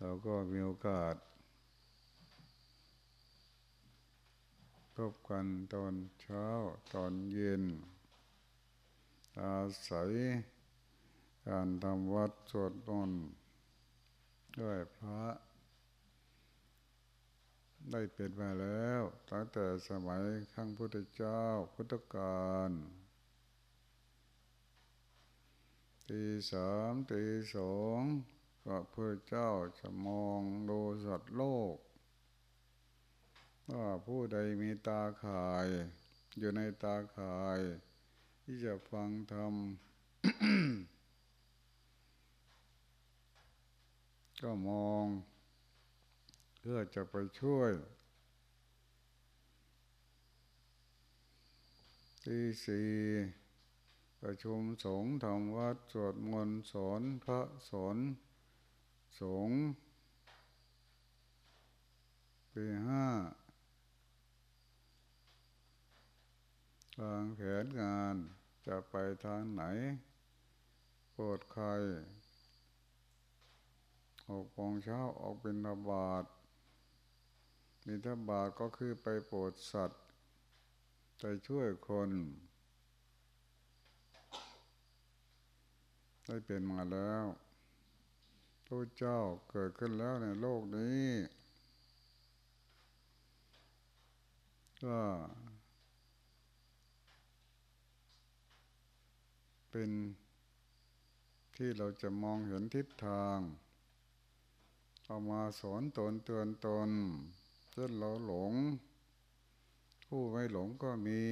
เราก็มีโอกาสพบกันตอนเช้าตอนเย็น อาศัยการทำวัดสวดมนต์ด้วยพระ ได้เป็นมาแล้วตั้งแต่สมัยขั้งพุทธเจ้าพุทธกาลตีสามตีสอง พระเจ้าจะมองดูสัตว์โลกว่าผู้ใดมีตาข่าย อยู่ในตาข่าย ที่จะฟังธรรมก็มอง เพื่อจะไปช่วยที่สี่ประชุมสงฆ์ทำวัดสวดมนต์สอนพระสอน สงปีห้าวางแผนงานจะไปทางไหนโปรดใครหกโมงเช้าออกเป็นระบาดมีทบาทก็คือไปโปรดสัตว์ ไปช่วยคน ได้เป็นมาแล้ว พระเจ้าเกิดขึ้นแล้วในโลกนี้ก็เป็นที่เราจะมองเห็นทิศทางเอามาสอนตนเตือนตนเช่นเราหลง ผู้ไม่หลงก็มี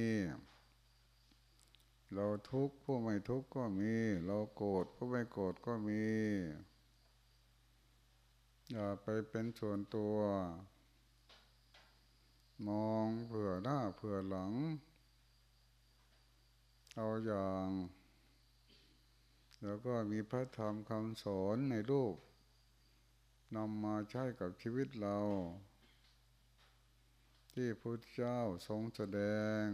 เราทุกข์ผู้ไม่ทุกข์ก็มี เราโกรธผู้ไม่โกรธก็มี อย่าไปเป็นส่วนตัว มองเผื่อหน้าเผื่อหลัง เอาอย่าง แล้วก็มีพระธรรมคำสอนในรูปนำมาใช้กับชีวิตเรา ที่พุทธเจ้าทรงแสดง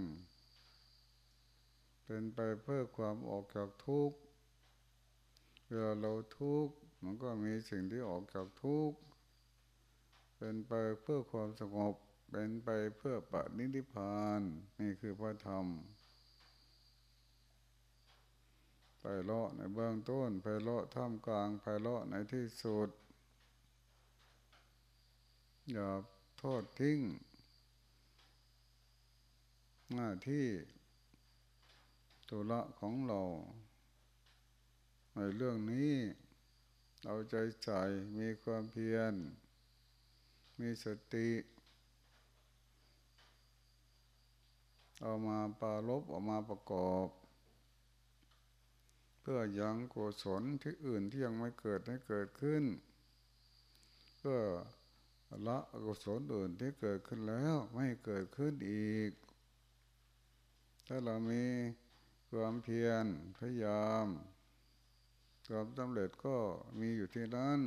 เป็นไปเพื่อความออกจากทุกข์เวลาเราทุกข์ มันก็มีสิ่งที่ออกจากทุกข์เป็นไปเพื่อความสงบ เป็นไปเพื่อปณิธิพานนี่คือพระธรรมไปเลาะในเบื้องต้นไปเลาะท่ามกลางไปเลาะในที่สุด อย่าโทษทิ้งหน้าที่ตุละของเรา ในเรื่องนี้ เอาใจใส่มีความเพียร มีสติ เอามาปาลบออกมาประกอบ เพื่อยังกุศลที่อื่นที่ยังไม่เกิดให้เกิดขึ้น เพื่อละกุศลอื่นที่เกิดขึ้นแล้วไม่เกิดขึ้นอีก ถ้าเรามีความเพียรพยายาม ความสำเร็จก็มีอยู่ที่นั้น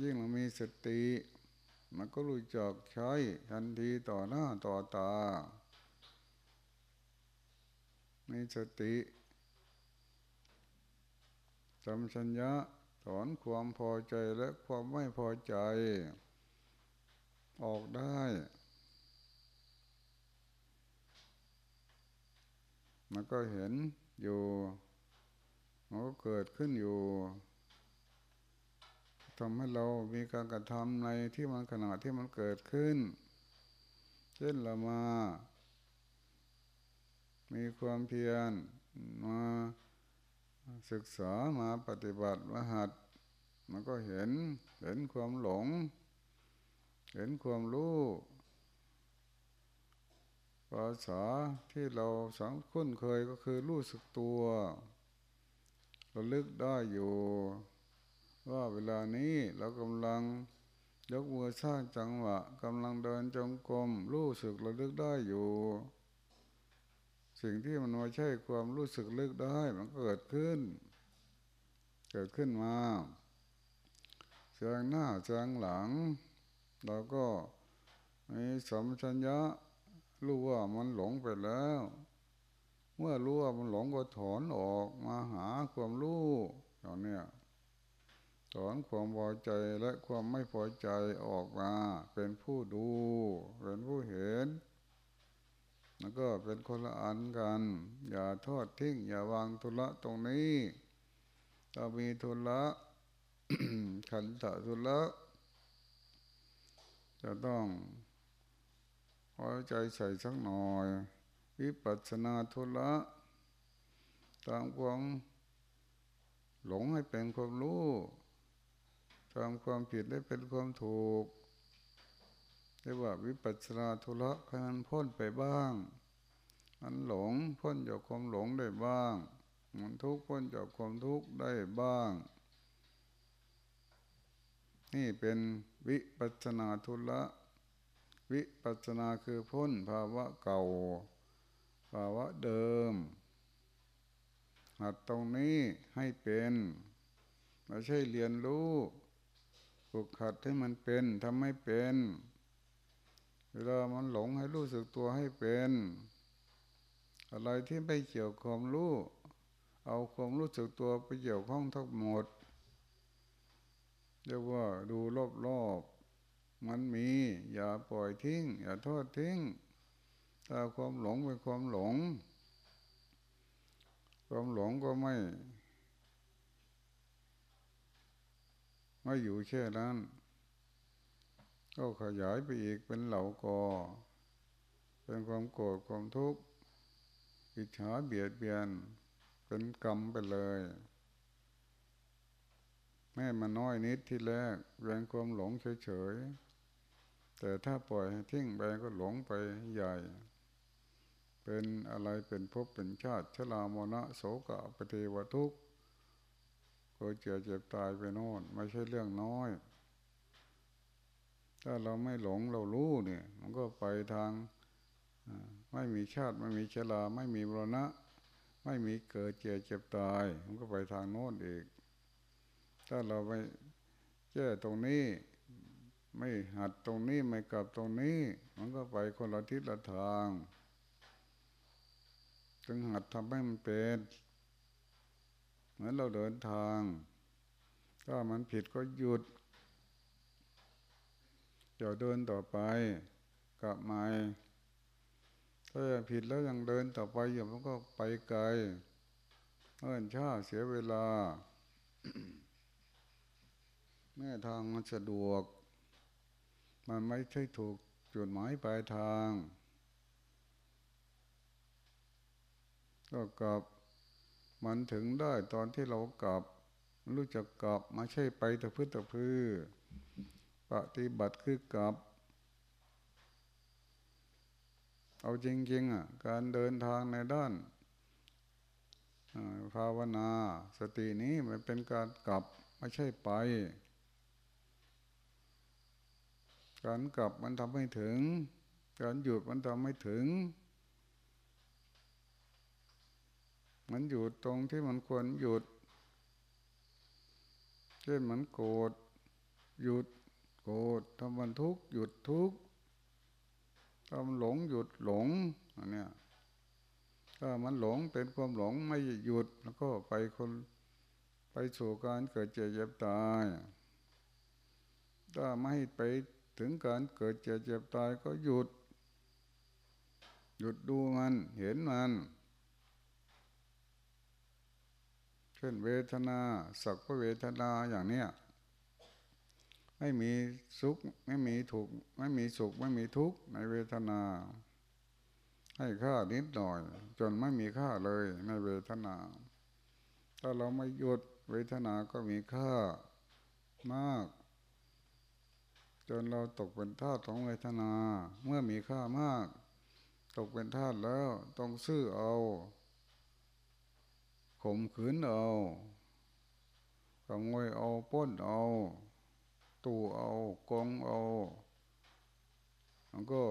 ยิ่งเรามีสติ มันก็รู้จักใช้ทันทีต่อหน้าต่อตา มีสติจำชัญญะถอนความพอใจและความไม่พอใจ ออกได้ มันก็เห็นอยู่ มันก็เกิดขึ้นอยู่ทำให้เรามีการกระทำในที่มันขณะที่มันเกิดขึ้น เช่นเรามา มีความเพียรมาศึกษามาปฏิบัติมาหัด มันก็เห็นเห็นความหลง เห็นความรู้ภาษาที่เราสังคุ้นเคยก็คือรู้สึกตัว ราลึกได้อยู่ ว่าเวลานี้เรากำลังยกมือสร้างจังหวะกำลังเดินจงกรมรู้สึกเราลึกได้อยู่ สิ่งที่มันไม่ใช่ความรู้สึกลึกได้มันเกิดขึ้น เกิดขึ้นมาแสงหน้าแสงหลัง เราก็มีสมชัญญะรู้ว่ามันหลงไปแล้ว เมื่อรู้ว่ามันหลงก็ถอนออกมาหาความรู้อย่างเนี้ยถอนความพอใจและความไม่พอใจออกมา เป็นผู้ดู เป็นผู้เห็น แล้วก็เป็นคนละอันกัน อย่าทอดทิ้ง อย่าวางทุละตรงนี้ถ้ามีทุละขันตะทุละจะต้องพอใจใส่สักหน่อย วิปัสสนาทุละตามความหลงให้เป็นความรู้ทำความผิดให้เป็นความถูกเรียกว่าวิปัสสนาทุละให้มันพ้นไปบ้าง มันหลงพ้นจากความหลงได้บ้าง มันทุกข์พ้นจากความทุกข์ได้บ้าง นี่เป็นวิปัสสนาทุละวิปัสสนาคือพ้นภาวะเก่า ภาวะเดิม หัดตรงนี้ให้เป็นไม่ใช่เรียนรู้ฝึกหัดให้มันเป็นทำให้เป็นเวลามันหลงให้รู้สึกตัวให้เป็น อะไรที่ไม่เกี่ยวความรู้ เอาความรู้สึกตัวไปเกี่ยวข้องทั้งหมดเรียกว่าดูรอบๆมันมี อย่าปล่อยทิ้ง อย่าทอดทิ้ง ถ้าความหลงเป็นความหลง ความหลงก็ไม่ ไม่อยู่แค่นั้น ก็ขยายไปอีกเป็นเหล่ากอ เป็นความโกรธความทุกข์อิจฉาเบียดเบียน เป็นกรรมไปเลยแม่มาน้อยนิดที่แรกเรื่องความหลงเฉยๆ แต่ถ้าปล่อยทิ้งไปก็หลงไปใหญ่ เป็นอะไรเป็นภพเป็นชาติชรามรณะโสกะปฏิวัทุกข์ก็เจ็บเจ็บตายไปโน่นไม่ใช่เรื่องน้อย ถ้าเราไม่หลงเรารู้เนี่ย มันก็ไปทางไม่มีชาติไม่มีชราไม่มีบรณะ ไม่มีเกิดเจ็บเจ็บตาย มันก็ไปทางโน้นอีก ถ้าเราไปแก้ตรงนี้ ไม่หัดตรงนี้ไม่กลับตรงนี้ มันก็ไปคนละทิศละทาง จึงหัดทำให้มันเป็นเหมือนเราเดินทาง ถ้ามันผิดก็หยุดอย่าเดินต่อไปกลับมาถ้าผิดแล้วยังเดินต่อไปอยู่มันก็ไปไกลเอินช้าเสียเวลา แม่ทางมันสะดวก มันไม่ใช่ถูกจุดหมายปลายทาง ก็กลับมันถึงได้ตอนที่เรากลับ รู้จักกลับไม่ใช่ไปแต่พื้นแต่พื้นปฏิบัติคือกลับ เอาจริงๆอะการเดินทางในด้านภาวนาสตินี้มันเป็นการกลับไม่ใช่ไป การกลับมันทำให้ถึง การหยุดมันทำให้ถึง มันหยุดตรงที่มันควรหยุด เช่นมันโกรธหยุดโกรธทำมันทุกข์หยุดทุกข์ทำหลงหยุดหลงอันเนี้ยถ้ามันหลงเป็นความหลงไม่หยุดแล้วก็ไปคนไปสู่การเกิดเจ็บเจ็บตาย ถ้าไม่ไปถึงการเกิดเจ็บเจ็บตายก็หยุด หยุดดูมันเห็นมันเช่นเวทนาสักเวทนาอย่างเนี้ยไม่มีสุขไม่มีทุกข์ไม่มีสุขไม่มีทุกข์ในเวทนา ให้ค่านิดหน่อย จนไม่มีค่าเลยในเวทนา ถ้าเราไม่หยุดเวทนาก็มีค่ามาก จนเราตกเป็นทาสของเวทนา เมื่อมีค่ามาก ตกเป็นทาสแล้วต้องซื้อเอา ข่มขืนเอาขโมยเอาป้นเอา ตู้เอากองเอามันก็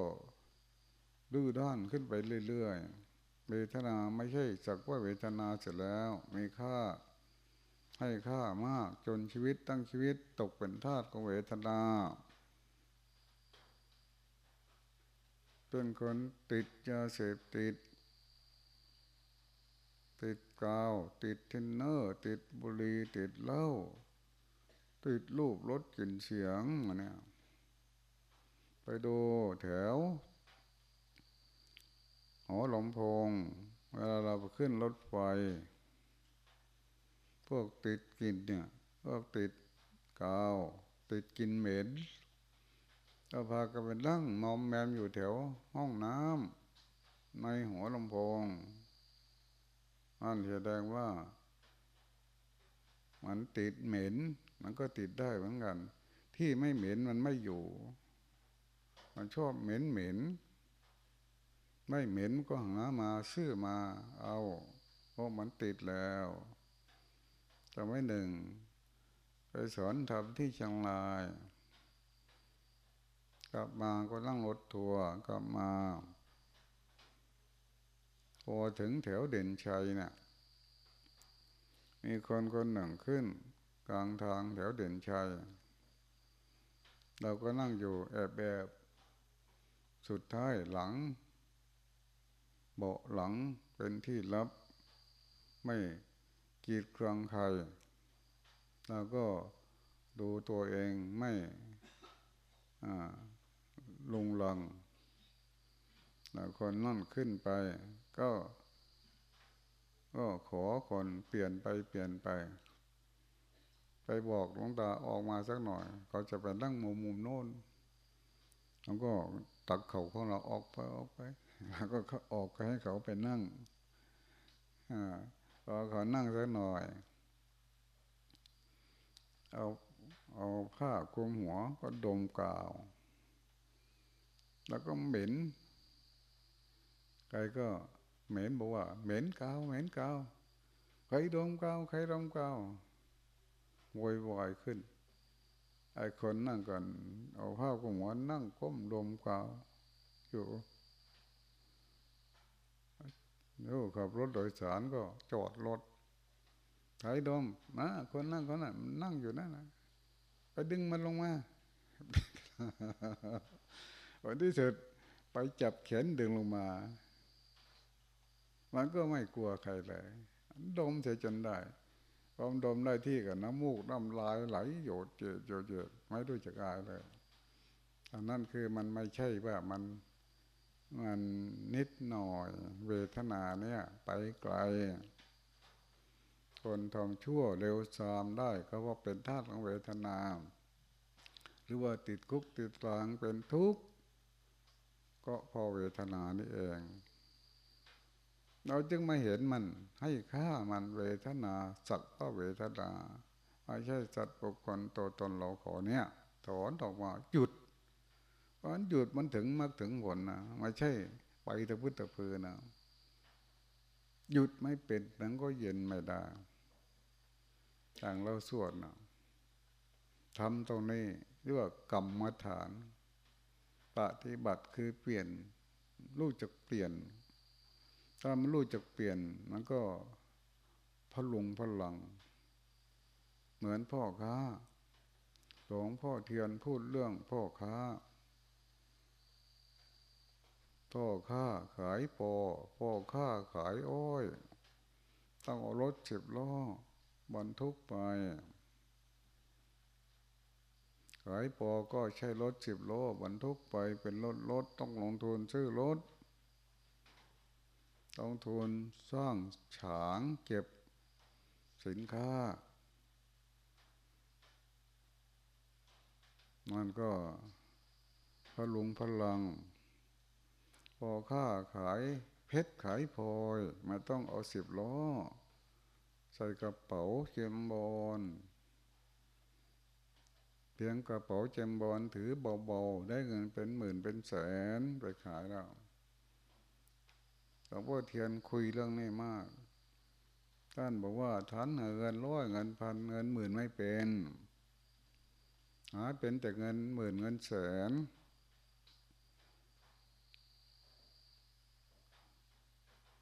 ดื้อด้านขึ้นไปเรื่อยๆ เวทนาไม่ใช่สักว่าเวทนาเสร็จแล้ว มีค่าให้ค่ามากจนชีวิตตั้งชีวิตตกเป็นทาสของเวทนาเป็นคนติดยาเสพติด ติดกาว ติดเทนเนอร์ ติดบุหรี่ติดเหล้าติดรูปรสกลิ่นเสียงมาเนี่ยไปดูแถวหอหลมพงเวลาเราขึ้นรถไฟ พวกติดกินเนี่ย พวกติดกาว ติดกินเหม็นก็พากันไปนั่งมอมแมมอยู่แถวห้องน้ำในหัวลำโพง อันแสดงว่า มันติดเหม็น มันก็ติดได้เหมือนกัน ที่ไม่เหม็นมันไม่อยู่ มันชอบเหม็นเหม็น ไม่เหม็นก็หามาซื้อมาเอาเพราะมันติดแล้วแต่ไม่หนึ่งไปสอนทำที่เชียงราย กลับมาก็นั่งรถทัวร์กลับมา พอถึงแถวเด่นชัยเนะ่ยมีคนคนหนึ่งขึ้น กลางทางแถวเด่นชัย เราก็นั่งอยู่แอบแบบสุดท้ายหลัง เบาะหลังเป็นที่ลับ ไม่กีดกรองใครเราก็ดูตัวเองไม่ลุงลังแล้วคนนั่นขึ้นไป ก็ ก็ขอคนเปลี่ยนไปเปลี่ยนไป ไปบอกหลวงตาออกมาสักหน่อย เขาจะไปนั่งมุมมุมโน้นแล้วก็ตักเขาของเราออกไปออกไปแล้วก็ออกให้เขาไปนั่งอ่าพอเขานั่งสักหน่อย เอาเอาผ้าคลุมหัวก็ดมกาว แล้วก็เหม็นใครก็ เหม็นบอกว่า เหม็นกาวเหม็นกาวใครดมกาวใครดมกาวโวยวายขึ้น ไอ้คนนั่งกัน เอาผ้าคลุมหัวนั่งก้มดมกาวอยู่ดูขับรถโดยสารก็จอดรถใครดมนะคนนั่งคนนั้นนั่งอยู่นั่นนะไปดึงมันลงมาวันที่สุดไปจับแขนดึงลงมา มันก็ไม่กลัวใครเลย ดมเสียจนได้ความดมได้ที่กับน้ำมูกน้ำลายไหลโยดเจดโยดเจดไม่รู้จักอายเลยอันนั้นคือมันไม่ใช่ว่ามันมันนิดหน่อย เวทนาเนี่ย ไปไกล คนทำชั่วเร็วซามได้ก็ว่าเป็นธาตุของเวทนา หรือว่าติดคุกติดตารางเป็นทุกข์ก็พอเวทนานี่เอง เราจึงม่เห็นมันให้ค่ามันเวทนา สัตว์ก็เวทนาไม่ใช่สัตว์บุคคลตัวตนเราขอเนี่ย ถอนออกมาหยุดเพราะหยุดมันถึงมากถึงผลนะไม่ใช่ไปตะพื้นตะพือนะหยุดไม่เป็นนังก็เย็นไม่ได้ต่างเราสวดนะทำตรงนี้เรียกว่ากรรมฐาน ปฏิบัติคือเปลี่ยน รู้จักเปลี่ยน ถ้ามันรู้จักเปลี่ยน มันก็พลุงพลัง เหมือนพ่อค้าหลวงพ่อเทียนพูดเรื่องพ่อค้า พ่อค้าขายปอ พ่อค้าขายอ้อย ต้องเอารถสิบล้อบรรทุกไป ขายปอก็ใช้รถสิบโลบรรทุกไปเป็นรถรถต้องลงทุนซื้อรถ ต้องทุนสร้างฉางเก็บสินค้า มันก็พลุงพลัง พอค่าขายเพชรขายพลอยไม่ต้องเอาสิบล้อ ใส่กระเป๋าเขียมบอลเพียงกระเป๋าเจมบอลถือเบาๆ ได้เงินเป็นหมื่นเป็นแสนไปขายแล้ว ลวงพ่อเทียนคุยเรื่องนี้มาก ท่านบอกว่าท่านเงินร้อยเงินพันเงินหมื่นไม่เป็นหาเป็นแต่เงินหมื่นเงินแสน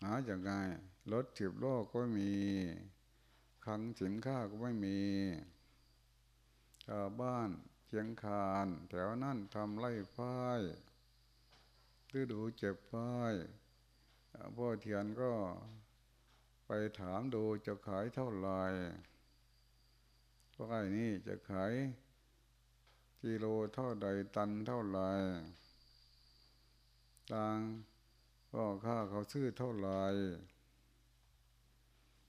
หาอย่างไงรถจีบโลกก็มีคังสินค้าก็ไม่มีชาวบ้านเชียงคาน แถวนั่นทำไร่ฝ้ายฤดูเจ็บฝ้าย พ่อเทียนก็ไปถามดูจะขายเท่าไหร่ก็ป้นี้จะขายกิโลเท่าใดตันเท่าไหรต่างก็ค่าเขาซื้อเท่าไหร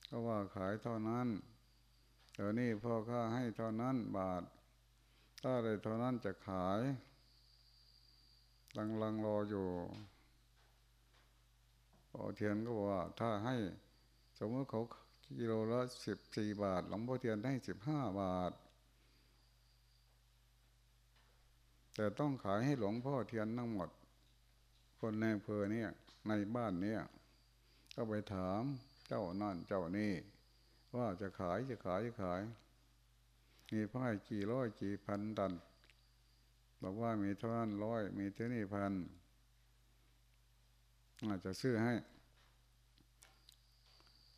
ก็ว่าขายเท่านั้นเดี๋ยวนี้พ่อค่าให้เท่านั้นบาท ถ้าได้เท่านั้นจะขายลังลังรออยู่ พ่อเทียนก็บอกว่าถ้าให้สมมติเขากิโลละสิบสี่บาท หลวงพ่อเทียนให้สิบห้าบาท แต่ต้องขายให้หลวงพ่อเทียนทั้งหมด คนในอำเภอเนี่ยในบ้านเนี่ยก็ไปถามเจ้านั่นเจ้านี่ ว่าจะขายจะขายจะขาย มีพ่ายกี่ร้อยกี่พันตันบอกว่ามีเท่านั้นร้อยมีเท่านี้พัน อาจจะซื้อให้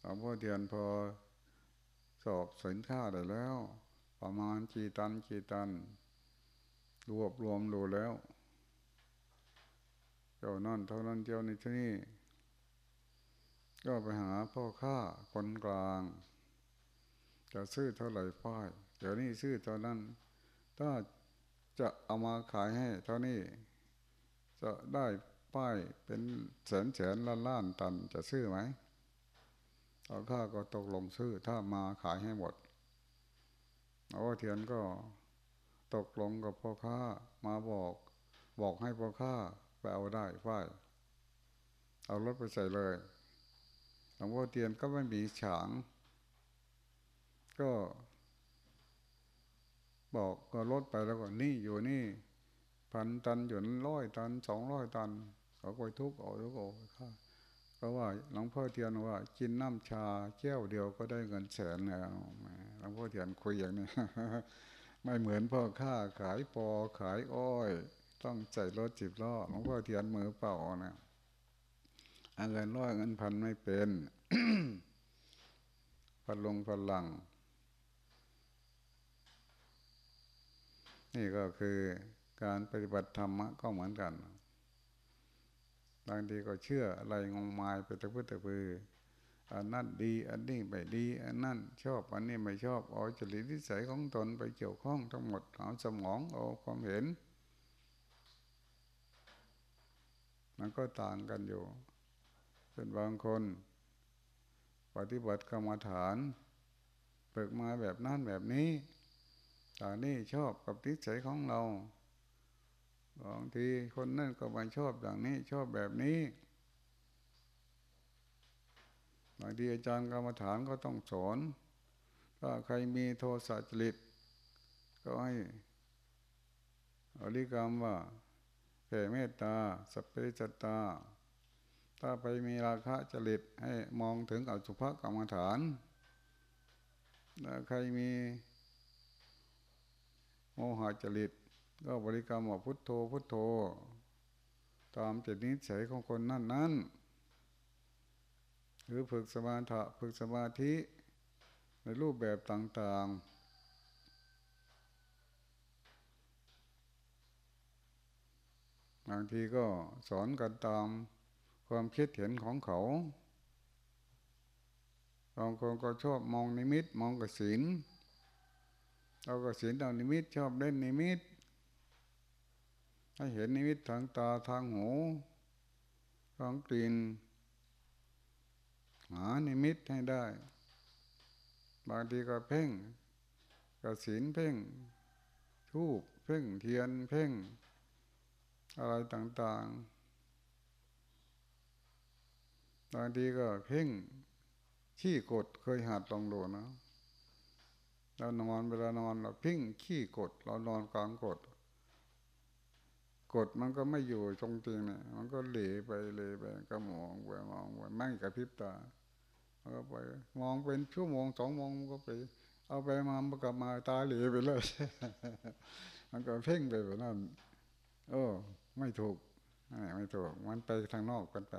หลวงพ่อเทียนพอสอบสินค้าได้แล้ว ประมาณกี่ตันกี่ตัน รวบรวมดูแล้วเจ้านั่นเท่านั้นเจ้าในที่นี่ก็ไปหาพ่อค้าคนกลาง จะซื้อเท่าไหร่ป้ายเดี๋ยวนี้ซื้อเท่านั้น ถ้าจะเอามาขายให้เท่านี้จะได้ ป้ายเป็นแสนแสนล้านล้านตันจะซื้อไหมเอาค่าก็ตกลงซื้อถ้ามาขายให้หมดเอาเทียนก็ตกลงกับพ่อค้ามาบอก บอกให้พ่อค้าไปเอาได้ป้ายเอารถไปใส่เลยหลวงพ่อเทียนก็ไม่มีฉาง ก็ บอกก็ลดไปแล้วก็นี่อยู่นี่พันตันอยู่ร้อยตันสองร้อยตัน เขาก็ทุกข์เอาทุกข์เอาค่าก็ว่าหลวงพ่อเทียนว่า กินน้ำชาแก้วเดียวก็ได้เงินแสนแล้วหลวงพ่อเทียนคุยอย่างนี้ไม่เหมือนพ่อค้าขายปอขายอ้อย ต้องใส่รถจิบล้อหลวงพ่อเทียนมือเป่านะเงินร้อยเงินพันไม่เป็นพลงพลัง นี่ก็คือการปฏิบัติธรรมก็เหมือนกัน บางทีก็เชื่ออะไรงงมายไปตะพื้ตะพืออันนั้นดี อันนี้ไม่ดี อันนั้นชอบอันนี้ไม่ชอบเอาจริตนิสัยของตนไปเกี่ยวข้องทั้งหมดเอาสมองเอาความเห็น มันก็ต่างกันอยู่เป็นบางคน ปฏิบัติกรรมฐานเปิกมาแบบนั้นแบบนี้แต่นี่ชอบกับนิสัยของเรา บางทีคนนั่นก็มาชอบอย่างนี้ ชอบแบบนี้บางทีอาจารย์กรรมฐานก็ต้องสอน ถ้าใครมีโทสะจริต ก็ให้อริกรรมว่าแผ่เมตตาสัพเพจตา ถ้าไปมีราคะจริตให้มองถึงอสุภกรรมฐาน ถ้าใครมีโมหะจริต ก็บริกรรมว่าพุทโธพุทโธ ตามจิตนิสัยของคนนั่นนั้นหรือฝึกสมาธิฝึกสมาธิในรูปแบบต่าง ๆ บางทีก็สอนกันตามความคิดเห็นของเขาบางคนก็ชอบมองนิมิตมองกระสินเราก็ศีลเอานิมิตชอบเล่นนิมิต ให้เห็นนิมิตทางตาทางหูทางกลิ่นหานิมิตให้ได้ บางทีก็เพ่งก็ศีลเพ่งทูบเพ่งเทียนเพ่ง อะไรต่างๆ บางทีก็เพ่งขี้กดเคยหัดลองดูนะเรานอนเวลานอนเราพิ้งขี้กด เรานอนกลางกด กดมันก็ไม่อยู่ตรงจริงเนี่ยมันก็เหลไปเหลไปก็มองไปมองไปไม่กระพริบตาก็ไปมองเป็นชั่วโมงสองโมงก็ไป เอาไปมามันกลับมาตาเหลไปเลย มันก็เพ่งไปแบบนั้นโอ้ไม่ถูกไม่ถูก มันไปทางนอกกันไป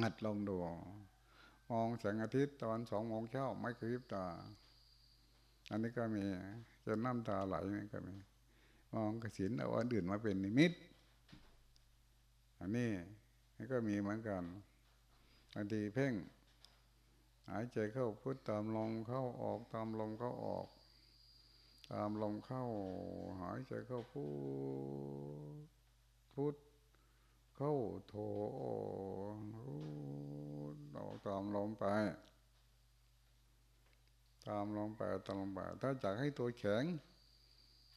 หัดลองดูมองแสงอาทิตย์ตอนสองโมงเช้าไม่กระพริบตา อันนี้ก็มีจนน้ำตาไหลนี่ก็มี มองกระสินเอาอันอื่นมาเป็นนิมิต อันนี้นี่ก็มีเหมือนกันบางทีเพ่ง หายใจเข้าพุทตามลมเข้าออกตามลมเข้าออก ตามลมเข้า หายใจเข้าพูดพุทเข้าโถเราตามลมไป ตามลมไปตามลมไป ถ้าอยากให้ตัวแข็ง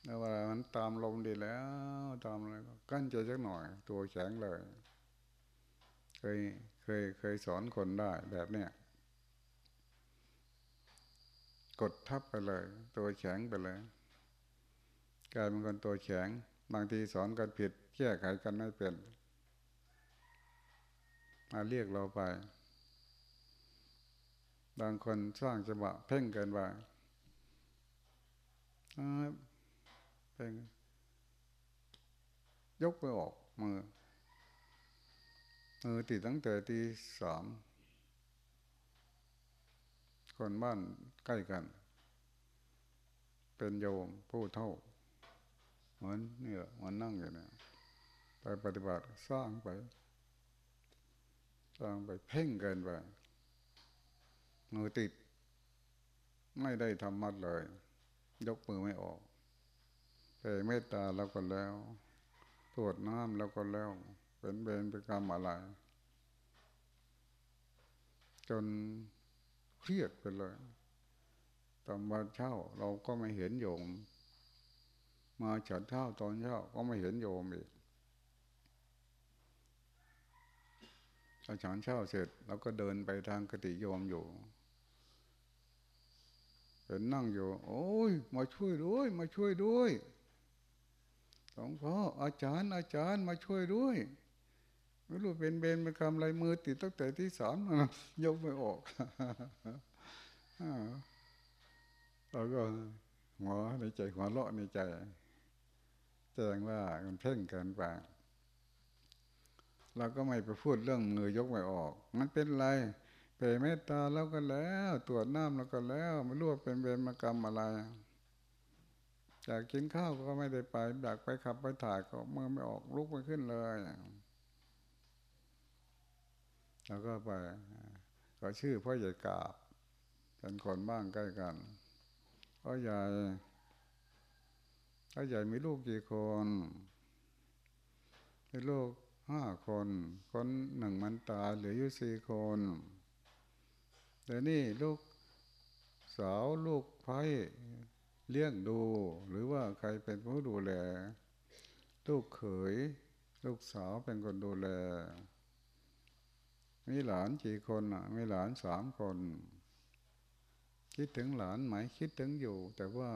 แล้ววลามันตามลมดีแล้ว ตามอะไรก็กั้นใจสักหน่อย ตัวแข็งเลย เคยเคยเคยสอนคนได้แบบเนี้ยกดทับไปเลย ตัวแข็งไปเลยกลายเป็นคนตัวแข็งบางทีสอนกันผิดแก้ไขกันไม่เป็นมาเรียกเราไป บางคนสร้างจังหวะเพ่งเกินไป เพ่งยกไปออกมือมือติดตั้งแต่ตีสามคนบ้านใกล้กัน เป็นโยมผู้เท่า เหมือนนี่แหละมันนั่งอยู่เนี่ยไปปฏิบัติสร้างไป สร้างไปเพ่งเกินไปมือติด ไม่ได้ทำมัดเลย ยกมือไม่ออก แต่เมตตาเราก็แล้วตรวจน้ำเราก็แล้ว เป็นเบนเป็นกรรมอะไร จนเครียดไปเลยตอนวันเช้าเราก็ไม่เห็นโยม มาฉันเช้าตอนเช้าก็ไม่เห็นโยมอีกพอฉันเช้าเสร็จเราก็เดินไปทางกติโยมอยู่เห็นนั่งอยู่ โอ้ย มาช่วยด้วย มาช่วยด้วย หลวงพ่ออาจารย์อาจารย์มาช่วยด้วยไม่รู้เป็นเบนเป็นคำอะไรมือติดตั้งแต่ที่สามยกไม่ออกเราก็หัวในใจหัวเลาะในใจแจ้งว่ามันเพ่งเกินไปเราก็ไม่ไปพูดเรื่องมือยกไม่ออก มันเป็นไรเปรเมตตาเราก็แล้ว ตรวจน้ำเราก็แล้ว ไม่รู้ว่าเป็นเวรมกรรมอะไร อยากกินข้าวก็ไม่ได้ไปอยากไปขับไปถ่ายก็มือไม่ออกลุกไม่ขึ้นเลยแล้วก็ไปก็ชื่อพ่อใหญ่กาบเป็นคนบ้างใกล้กันพ่อใหญ่พ่อใหญ่มีลูกกี่คนมีลูกห้าคน คนหนึ่งมันตายเหลืออยู่สี่คนแต่นี่ลูกสาวลูกไพ่ เลี้ยงดู หรือว่าใครเป็นผู้ดูแล ลูกเขย ลูกสาวเป็นคนดูแล มีหลานกี่คนอะ มีหลานสามคน คิดถึงหลานไหมคิดถึงอยู่ แต่ว่า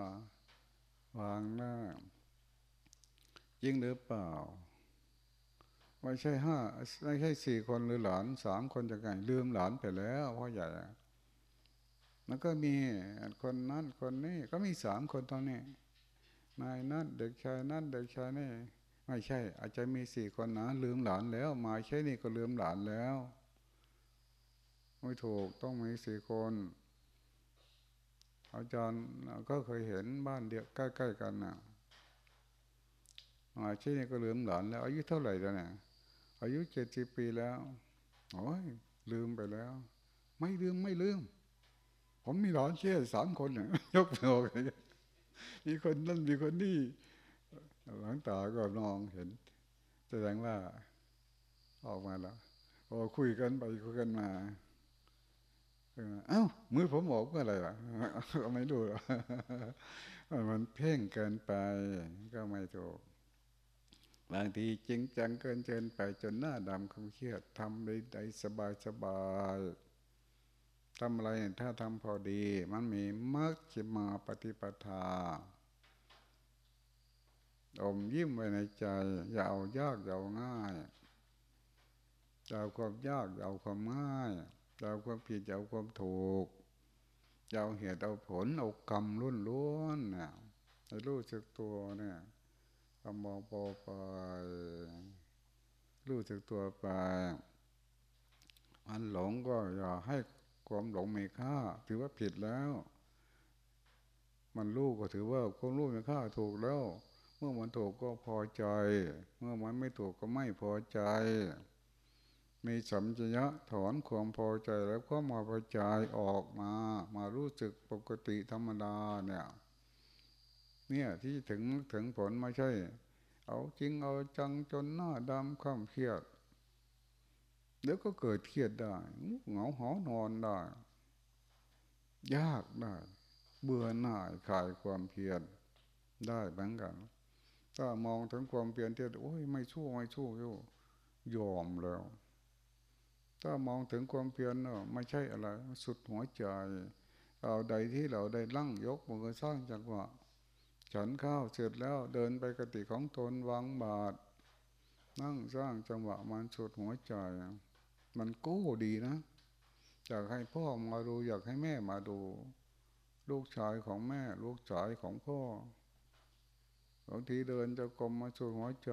วางหน้ายิ่งหรือเปล่าไม่ใช่ห้าไม่ใช่สี่คนหรือหลานสามคนจะไงลืมหลานไปแล้วพ่อใหญ่ แล้วก็มีคนนั้นคนนี้ก็มีสามคนตอนนี้นายนั่นเด็กชายนั่นเด็กชายนี่ไม่ใช่ อาจจะมีสี่คนนะลืมหลานแล้ว มาใช่นี่ก็ลืมหลานแล้วไม่ถูกต้องมีสี่คนอาจารย์ก็เคยเห็นบ้านเดียวใกล้ๆกันนะมาที่นี่ก็ลืมหลานแล้ว อายุเท่าไหร่แล้วเนี่ยอายุเจ็ดสิบปีแล้วโอ้ยลืมไปแล้ว ไม่ลืมไม่ลืม ผมมีหลานเชื่อสามคนเนี่ยยกมือมีคนนั่นมีคนนี่หลังตาก็นองเห็น แสดงว่าออกมาแล้วพอคุยกันไปคุยกันมาเอ้ามือผมออกเมื่อไรล่ะไม่รู้มันเพ่งเกินไปก็ไม่ถูกบางทีจริงจังเกินเกินไปจนหน้าดำคำเครียดทำได้ได้สบายสบาย ทำอะไรถ้าทำพอดี มันมีมักจะมาปฏิปทา อมยิ้มไว้ในใจ อย่าเอายากอย่าเอาง่ายอย่าเอาความยากอย่าเอาความง่ายจะเอาความผิดจะเอาความถูกจะเอาเหตุเอาผลเอากรรมล้วนล้วนเนี่ยให้รู้สึกตัวเนี่ยทำมองพอไปรู้สึกตัวไปมันหลงก็อย่าให้ ความหลงมีค่า ถือว่าผิดแล้ว มันรู้ก็ถือว่าความรู้มีค่าถูกแล้ว เมื่อมันถูกก็พอใจ เมื่อมันไม่ถูกก็ไม่พอใจ มีสัมจยะถอนความพอใจแล้วก็มาประจออกมา มารู้สึกปกติธรรมดาเนี่ย เนี่ยที่ถึงถึงผลไม่ใช่ เอาจริงเอาจังจนหน้าดำข้ามเครียด เดี๋ยวก็เกิดเครียดได้เหงาหอนอนได้ ยากได้ เบื่อหน่ายคลายความเพียรได้เหมือนกัน ถ้ามองถึงความเพียรที่โอ้ยไม่ชั่วไม่ชั่วโยยอมแล้ว ถ้ามองถึงความเพียรเนาะไม่ใช่อะไร สุดหัวใจเอาใดที่เราได้ลั่งยกมือสร้างจังหวะฉันข้าวเสร็จแล้วเดินไปกติของตนวางบาทนั่งสร้างจังหวะมันสุดหัวใจ มันกู้ดีนะอยากให้พ่อมาดู อยากให้แม่มาดู ลูกชายของแม่ ลูกชายของพ่อบางทีเดินจะกลมมาสุดหัวใจ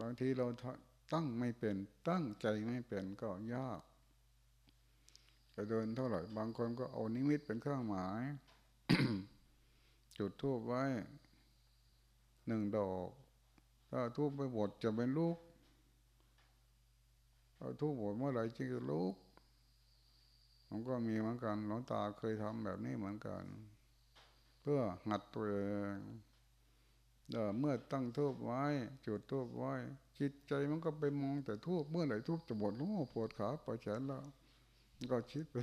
บางทีเราตั้งไม่เป็น ตั้งใจไม่เป็นก็ยากจะเดินเท่าไหร่บางคนก็เอานิมิตเป็นเครื่องหมาย จุดทูบไว้หนึ่งดอก ถ้าทูบไปหมดจะเป็นลูก ถ้าทูบหมดเมื่อไหร่จึงจะลูกมันก็มีเหมือนกันหลวงตาเคยทำแบบนี้เหมือนกัน เพื่อหัดตัวเองเมื่อตั้งทูบไว้ จุดทูบไว้ จิตใจมันก็ไปมองแต่ทูบเมื่อไหร่ทูบจะหมดโอ้ปวดขาปวดแขนแล้ว ก็คิดไป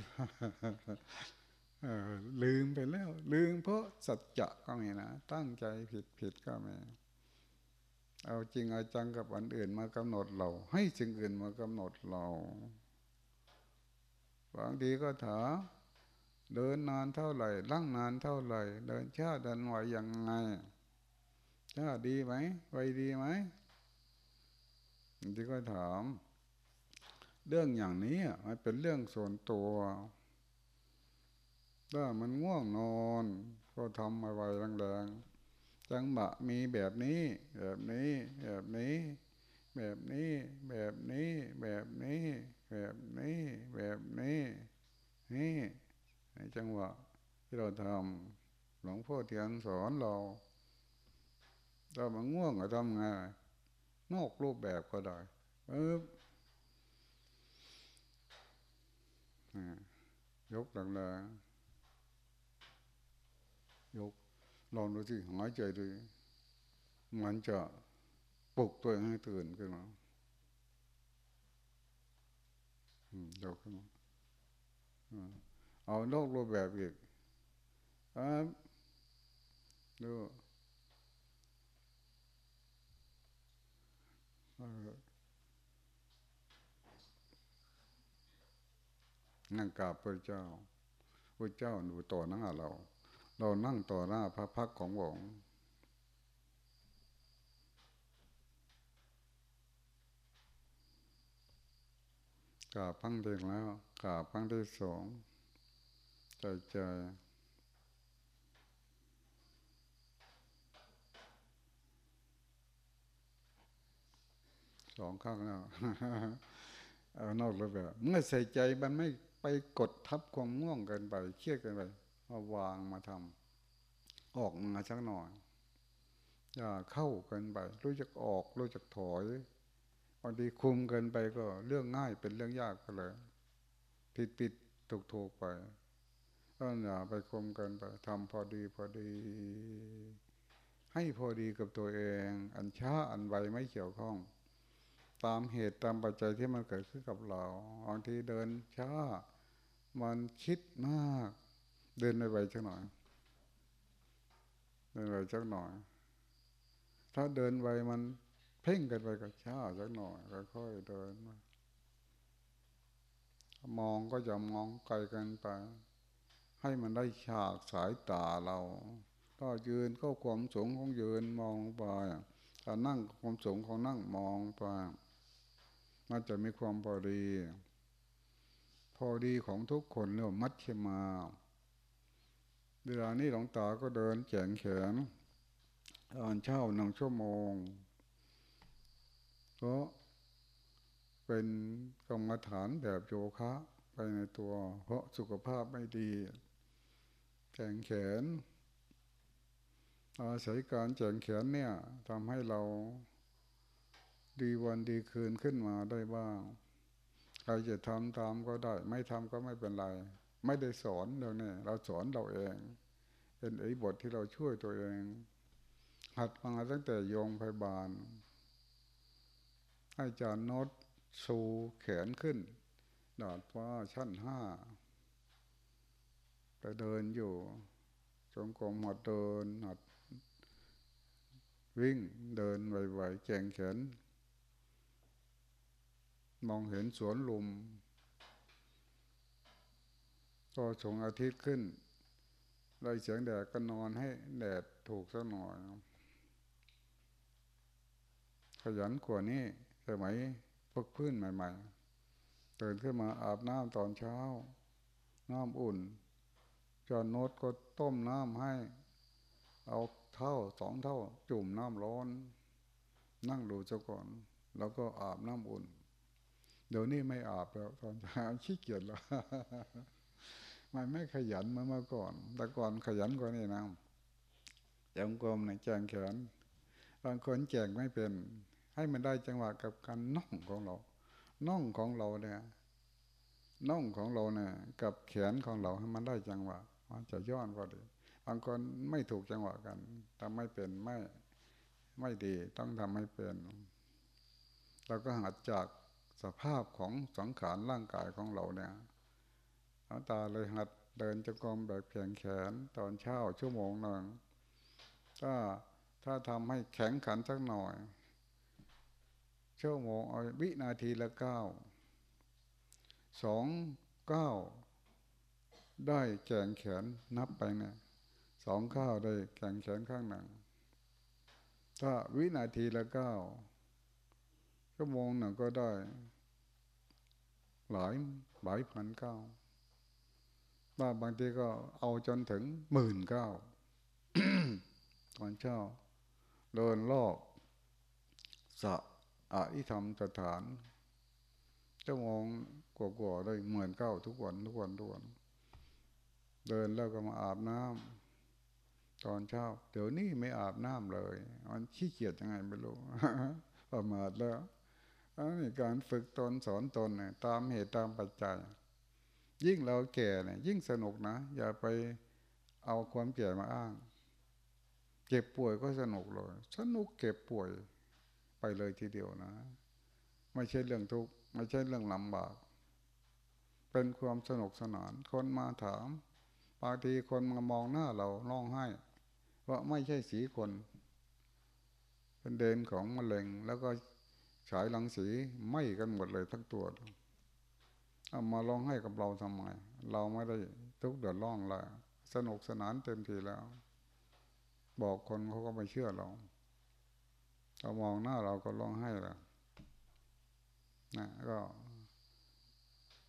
ลืมไปแล้ว ลืมเพราะสัจจะก็มีนะ ตั้งใจผิดผิดก็มี เอาจริงเอาจังกับอันอื่นมากำหนดเรา ให้สิ่งอื่นมากำหนดเราบางทีก็ถามเดินนานเท่าไหร่ลั่งนานเท่าไหร่ เดินช้าเดินไหวยังไงช้าดีไหมไวดีไหมบางทีก็ถาม เรื่องอย่างนี้มันเป็นเรื่องส่วนตัวถ้ามันง่วงนอน ก็ทำมาไวแรงๆ จังบะมีแบบนี้ แบบนี้ แบบนี้ แบบนี้ แบบนี้ แบบนี้ แบบนี้ แบบนี้ นี่ในจังหวะที่เราทำหลวงพ่อเทียนสอนเราถ้ามันง่วงก็ทำไงนอกรูปแบบก็ได้เออยกแรงๆยก ลองดูสิหายใจดูมันจะปลุกตัวให้ตื่นขึ้นมายกขึ้นมาเอานอกรูปแบบอีกครับดูนั่งกราบพระเจ้าพระเจ้าดูต่อหน้าเรา เรานั่งต่อหน้าพระพักของหลวงกาบพังเด็กแล้วกาบพังที่สองใจใจสองข้างแล้วเอานอกระเบียบเมื่อใส่ใจมันไม่ไปกดทับความง่วงกันไปเครียดกันไป มาวางมาทำออกมาสักหน่อยอย่าเข้ากันไป รู้จักออกรู้จักถอยบางทีคุมกันไปก็เรื่องง่ายเป็นเรื่องยากก็เลย ผิดผิดถูกถูกไปก็อย่าไปคุมกันไปทำพอดีพอดี ให้พอดีกับตัวเอง อันช้าอันไวไม่เกี่ยวข้อง ตามเหตุตามปัจจัยที่มันเกิดขึ้นกับเราบางทีเดินช้ามันคิดมาก เดินไปไวสักหน่อย เดินไปสักหน่อย ถ้าเดินไวมันเพ่งกันไปก็ช้าสักหน่อยค่อยๆเดินมามองก็จะมองไกลกันไป ให้มันได้ฉากสายตาเรา ก็ยืนก็ความสูงของยืนมองไปถ้านั่งความสูงของนั่งมองไปมันจะมีความพอดี พอดีของทุกคนเรียกมัชฌิมา เวลานี้หลวงตาก็เดินแขนแขนอ่านเช้าหนึ่งชั่วโมงเพราะเป็นกรรมฐานแบบโยคะไปในตัว เพราะสุขภาพไม่ดีแขนแขน อาศัยการแขนแขนเนี่ยทำให้เราดีวันดีคืนขึ้นมาได้บ้าง ใครจะทำตามก็ได้ ไม่ทำก็ไม่เป็นไร ไม่ได้สอนเราเนี่ยเราสอนเราเอง เป็นไอ้บทที่เราช่วยตัวเอง หัดมาตั้งแต่โยงพยาบาลให้จานโนดสูแขนขึ้นดาดฟ้าชั้นห้าไปเดินอยู่จงกรมหัดเดินหัดวิ่งเดินไหวๆแจงแขน มองเห็นสวนลุม ก็ชงอาทิตย์ขึ้นไล่เสียงแดดก็นอนให้แดดถูกสักหน่อย ขยันกว่านี้สมัยพวกพื้นใหม่ ๆ ตื่นขึ้นมาอาบน้ำตอนเช้า น้ำอุ่น จอนโนดก็ต้มน้ำให้ เอาเท่าสองเท่า จุ่มน้ำร้อน นั่งดูเจ้าก่อน แล้วก็อาบน้ำอุ่น เดี๋ยวนี้ไม่อาบแล้วตอนเช้าขี้เกียจแล้ว มันไม่ขยันเหมือนเมื่อก่อน แต่ก่อนขยันกว่านี้นะยงกลมในแจงแขนบางคนแจงไม่เป็น ให้มันได้จังหวะกับการน่องของเรา น่องของเราเนี่ย น่องของเราเนี่ย กับแขนของเราให้มันได้จังหวะ มันจะย้อนก็ดี บางคนไม่ถูกจังหวะกันทำไม่เป็นไม่ไม่ดีต้องทำให้เป็น เราก็หัดจากสภาพของสังขารร่างกายของเราเนี่ย ตาเลยหัดเดินจงกรมแบบเพียงแขนตอนเช้าชั่วโมงหนึ่งถ้าถ้าทำให้แข็งขันสักหน่อยชั่วโมงวินาทีละเก้าสองเก้าได้แขงแขนนับไปเนี่ยสองข้าได้แขงแขนข้างหนึ่งถ้าวินาทีละเก้าชั่วโมงหนึ่งก็ได้ หลายหลายพันเก้า ว่าบางทีก็เอาจนถึงหมื่นเก้าตอนเช้าเดินรอบสะอธิธรรมสถานชั่วโมงกว่าๆได้หมื่นเก้าทุกวันทุกวันทุกวันเดินแล้วก็มาอาบน้ำตอนเช้า เดี๋ยวนี้ไม่อาบน้ำเลยมันขี้เกียจยังไงไม่รู้ประมาทแล้วอันนี้การฝึกตนสอนตนเนี่ยตามเหตุตามปัจจัย ยิ่งเราแก่เนี่ยยิ่งสนุกนะ อย่าไปเอาความแก่มาอ้าง เจ็บป่วยก็สนุกเลย สนุกเก็บป่วยไปเลยทีเดียวนะ ไม่ใช่เรื่องทุกข์ไม่ใช่เรื่องลำบาก เป็นความสนุกสนาน คนมาถามบางทีคนมามองหน้าเราร้องไห้ว่าไม่ใช่สีคน เป็นเดนของมะเร็งแล้วก็ฉายหลังสีไหม้กันหมดเลยทั้งตัว เอามาร้องให้กับเราทำไม เราไม่ได้ทุกเดือดร้อนเลยสนุกสนานเต็มทีแล้ว บอกคนเขาก็ไม่เชื่อเราเรามองหน้าเราก็ร้องให้แล้วนะก็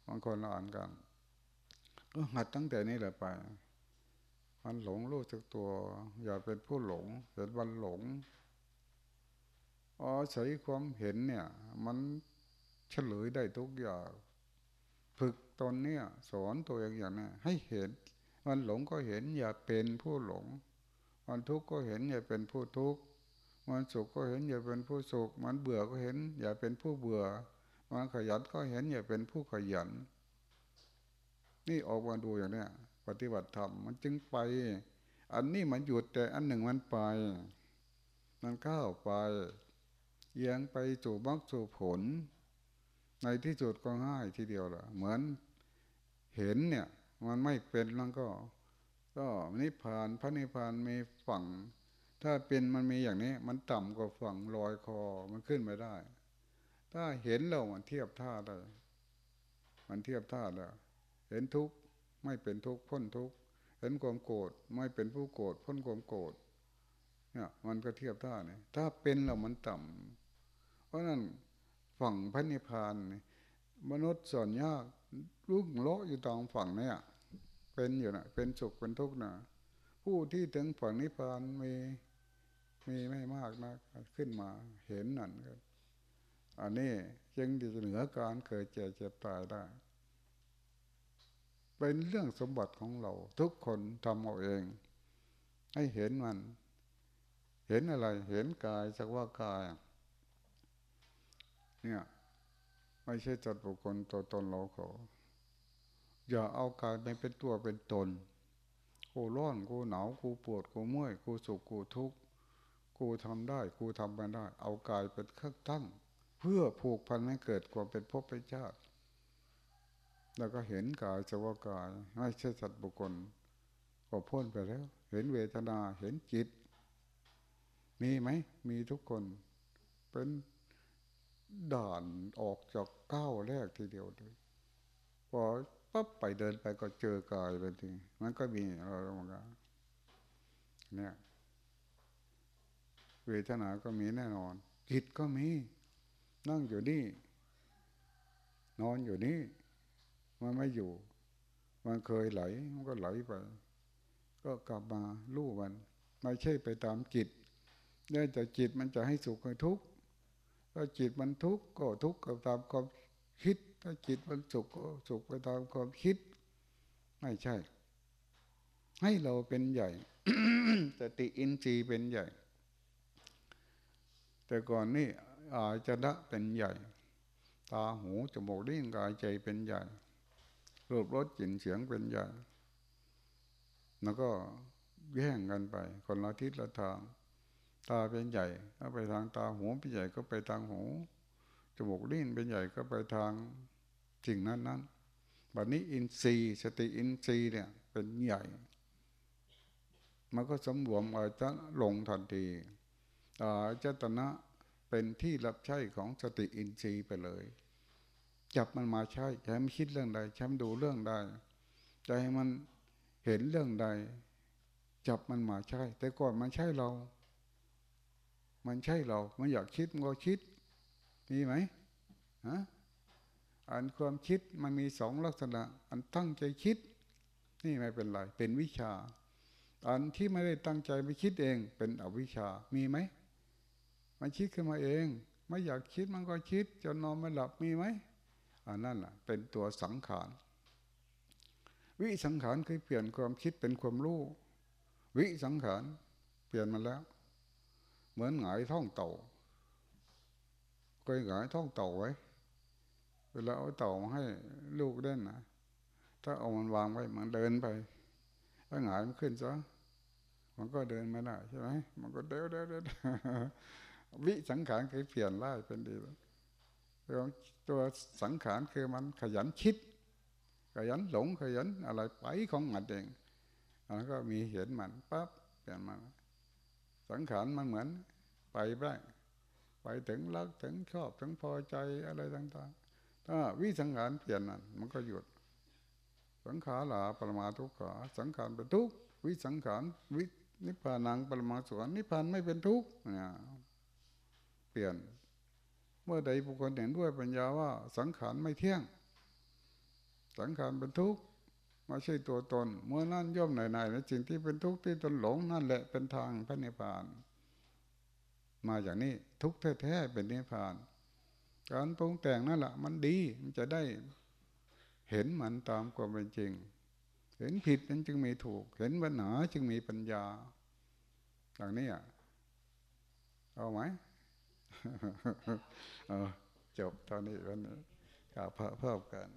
บางคนเราอ่านกันก็หัดตั้งแต่นี้แหละไป มันหลงรู้จักตัว อย่าเป็นผู้หลงเห็นวันหลงอ๋อใช้ความเห็นเนี่ย มันเฉลยได้ทุกอย่าง ฝึกตนเนี่ย สอนตัวเองอย่างนี้ให้เห็น มันหลงก็เห็นอย่าเป็นผู้หลง มันทุกข์ก็เห็นอย่าเป็นผู้ทุกข์มันสุขก็เห็นอย่าเป็นผู้สุข มันเบื่อก็เห็น อย่าเป็นผู้เบื่อ มันขยันก็เห็นอย่าเป็นผู้ขยัน นี่ออกมาดูอย่างเนี้ยปฏิบัติธรรมมันจึงไป อันนี้มันหยุดแต่อันหนึ่งมันไป มันก้าวไปเอียงไปสู่มรรคสู่ผล ในที่สุดก็ง่ายทีเดียวแหละเหมือนเห็นเนี่ยมันไม่เป็นแล้วก็ ก็นิพพานพระนิพพานมีฝั่ง ถ้าเป็นมันมีอย่างนี้ มันต่ำกว่าฝั่งลอยคอมันขึ้นไม่ได้ ถ้าเห็นเรามันเทียบท่าได้มันเทียบท่าได้เห็นทุกข์ไม่เป็นทุกข์พ้นทุกข์เห็นความโกรธไม่เป็นผู้โกรธพ้นความโกรธเนี่ยมันก็เทียบท่าเนี่ยถ้าเป็นเรามันต่ำเพราะนั้น ฝั่งพระนิพพาน มนุษย์ส่วนยากรุ่งโลอยู่ตรงฝั่งเนี่ยเป็นอยู่นะเป็นสุขเป็นทุกข์นะผู้ที่ถึงฝั่งนิพพานมีมีไม่มากนะขึ้นมาเห็นนั่นก็อันนี้จึงจะเหนือการเกิดเจ็บเจ็บตายได้ เป็นเรื่องสมบัติของเรา ทุกคนทำเอาเอง ให้เห็นมัน เห็นอะไร เห็นกายสักว่ากาย เนี่ย ไม่ใช่จัดบุคคลตัวตนเราเขาอย่าเอากายไปเป็นตัวเป็นตนกูร้อนกูหนาวกูปวดกูเมื่อยกูสุขกูทุกข์กูทำได้กูทำไม่ได้ เอากายเป็นเครื่องตั้ง เพื่อผูกพันให้เกิดความเป็นภพเป็นชาติแล้วก็เห็นกายสวากายไม่ใช่สัตว์บุคคล ก็พ้นไปแล้ว เห็นเวทนาเห็นจิต มีไหมมีทุกคน เป็น ด่านออกจากก้าวแรกทีเดียวเลยพอปั๊บไปเดินไปก็เจอกายเลยทีมันก็มีอะไรบางอย่างเนี่ยเวทนาก็มีแน่นอน จิตก็มี นั่งอยู่นี่ นอนอยู่นี่ มันไม่อยู่ มันเคยไหล มันก็ไหลไป ก็กลับมาลู่มัน ไม่ใช่ไปตามจิตเนื่องจากจิตมันจะให้สุขให้ทุกข์ ถ้าจิตมันทุกข์ก็ทุกข์กับตามความคิด ถ้าจิตมันสุขก็สุขไปตามความคิด ไม่ใช่ ให้เราเป็นใหญ่สติอินทรีย์เป็นใหญ่ แต่ก่อนนี่อาจจะละเป็นใหญ่ ตาหูจมูกลิ้นกายใจเป็นใหญ่รูปรสกลิ่นเสียงเป็นใหญ่แล้วก็แย่งกันไป คนละทิศละทาง ตาเป็นใหญ่ก็ไปทางตาหูเป็นใหญ่ก็ไปทางหูจมูกลิ้นเป็นใหญ่ก็ไปทางสิ่งนั้นนั้นบัดนี้อินทรีย์สติอินทรีย์เนี่ย เป็นใหญ่ มันก็สมรวมอาจจะลงทันทีอาจตนะเป็นที่รับใช้ของสติอินทรีย์ไปเลย จับมันมาใช้ใช้มันคิดเรื่องใดใช้มันดูเรื่องใดใจมันเห็นเรื่องใด จับมันมาใช้แต่ก่อนมันใช่เรา มันใช่เรา มันอยากคิดมันก็คิด มีไหมฮะอันความคิดมันมีสองลักษณะ อันตั้งใจคิด นี่ไม่เป็นไร เป็นวิชา อันที่ไม่ได้ตั้งใจไปคิดเอง เป็นอวิชา มีไหม มันคิดขึ้นมาเอง ไม่อยากคิดมันก็คิดจนนอนไม่หลับ มีไหมอันนั้นแหละเป็นตัวสังขาร วิสังขารคือเปลี่ยนความคิดเป็นความรู้ วิสังขารเปลี่ยนมาแล้ว เหมือนหงายท้องเต่าเคยหงายท้องเต่าไว้ เวลาเอาเต่ามาให้ลูกเล่นนะถ้าเอามันวางไว้มันเดินไปถ้าหงายมันขึ้นซะมันก็เดินไม่ได้ใช่ไหมมันก็เดินเดินเดินวิสังขารคือเปลี่ยนร้ายเป็นดีตัวตัวสังขารคือมันขยันคิด ขยันหลงขยันอะไรไปของมันเองแล้วก็มีเห็นมันปั๊บเปลี่ยนมา สังขารมันเหมือนไปได้ไปถึงรักถึงชอบถึงพอใจอะไรต่างๆ ถ้าวิสังขารเปลี่ยนนั่นมันก็หยุด สังขารลาปรมาทุกขาสังขารเป็นทุกข์วิสังขารวินิพพานังปรมาสุขนนิพพานไม่เป็นทุกข์เนี่ยเปลี่ยน เมื่อใดบุคคลเห็นด้วยปัญญาว่าสังขารไม่เที่ยง สังขารเป็นทุกข์ ไม่ใช่ตัวตน เมื่อนั่นย่อมไหนไหนในสิ่งที่เป็นทุกข์ที่ตนหลงนั่นแหละเป็นทางพระนิพพาน มาอย่างนี้ทุกข์แท้ๆเป็นนิพพาน การปรุงแต่งนั่นแหละมันดีมันจะได้เห็นมันตามความเป็นจริง เห็นผิดนั้นจึงมีถูก เห็นปัญหาจึงมีปัญญาอย่างนี้อะเอาไหมเออจบตอนนี้วันนี้กราบพระเพิ่มกัน